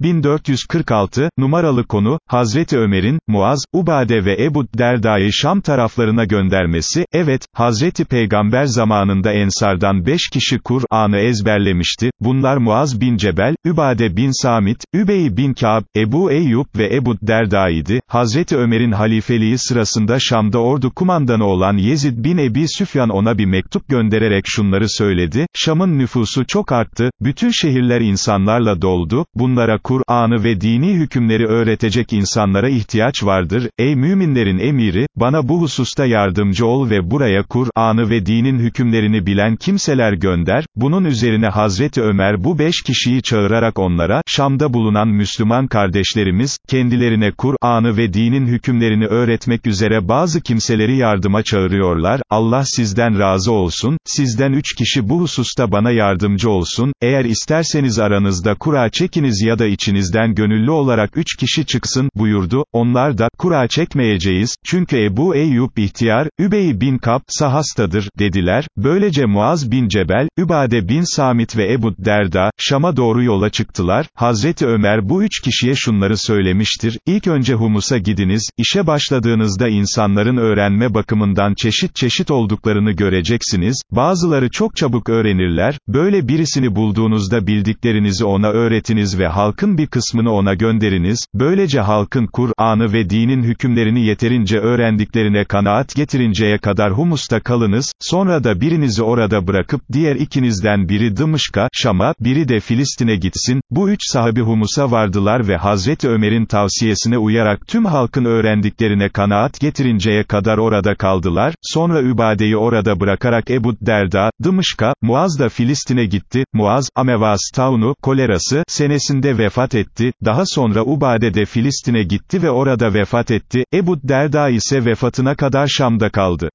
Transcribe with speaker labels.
Speaker 1: 1446, numaralı konu, Hazreti Ömer'in, Muaz, Ubade ve Ebu Derda'yı Şam taraflarına göndermesi, evet, Hazreti Peygamber zamanında Ensardan beş kişi Kur'an'ı ezberlemişti, bunlar Muaz bin Cebel, Übade bin Samit, Übey bin Ka'b, Ebu Eyyub ve Ebu Derda Hazreti Ömer'in halifeliği sırasında Şam'da ordu kumandanı olan Yezid bin Ebi Süfyan ona bir mektup göndererek şunları söyledi, Şam'ın nüfusu çok arttı, bütün şehirler insanlarla doldu, bunlara Kur'an'ı ve dini hükümleri öğretecek insanlara ihtiyaç vardır, ey müminlerin emiri, bana bu hususta yardımcı ol ve buraya Kur'an'ı ve dinin hükümlerini bilen kimseler gönder, bunun üzerine Hazreti Ömer bu beş kişiyi çağırarak onlara, Şam'da bulunan Müslüman kardeşlerimiz, kendilerine Kur'an'ı ve dinin hükümlerini öğretmek üzere bazı kimseleri yardıma çağırıyorlar, Allah sizden razı olsun, sizden üç kişi bu hususta bana yardımcı olsun, eğer isterseniz aranızda kura çekiniz ya da içinizden gönüllü olarak üç kişi çıksın, buyurdu, onlar da, kura çekmeyeceğiz, çünkü Ebu Eyyub ihtiyar, Übey bin Kap, sahastadır, dediler, böylece Muaz bin Cebel, Übade bin Samit ve Ebu Derda, Şam'a doğru yola çıktılar, Hazreti Ömer bu üç kişiye şunları söylemiştir, ilk önce Humus'a gidiniz, işe başladığınızda insanların öğrenme bakımından çeşit çeşit olduklarını göreceksiniz, bazıları çok çabuk öğrenirler, böyle birisini bulduğunuzda bildiklerinizi ona öğretiniz ve halkın bir kısmını ona gönderiniz, böylece halkın Kur'an'ı ve dinin hükümlerini yeterince öğrendiklerine kanaat getirinceye kadar Humus'ta kalınız, sonra da birinizi orada bırakıp diğer ikinizden biri Dımışk'a, Şam'a, biri de Filistin'e gitsin, bu üç sahabi Humus'a vardılar ve Hazreti Ömer'in tavsiyesine uyarak tüm halkın öğrendiklerine kanaat getirinceye kadar orada kaldılar, sonra Übade'yi orada bırakarak Ebu Derda, Dımışk'a, Muaz da Filistin'e gitti, Muaz, Amevas Taunu, kolerası, senesinde vefat etti, daha sonra Ubade de Filistin'e gitti ve orada vefat etti, Ebu Derda ise vefatına kadar Şam'da kaldı.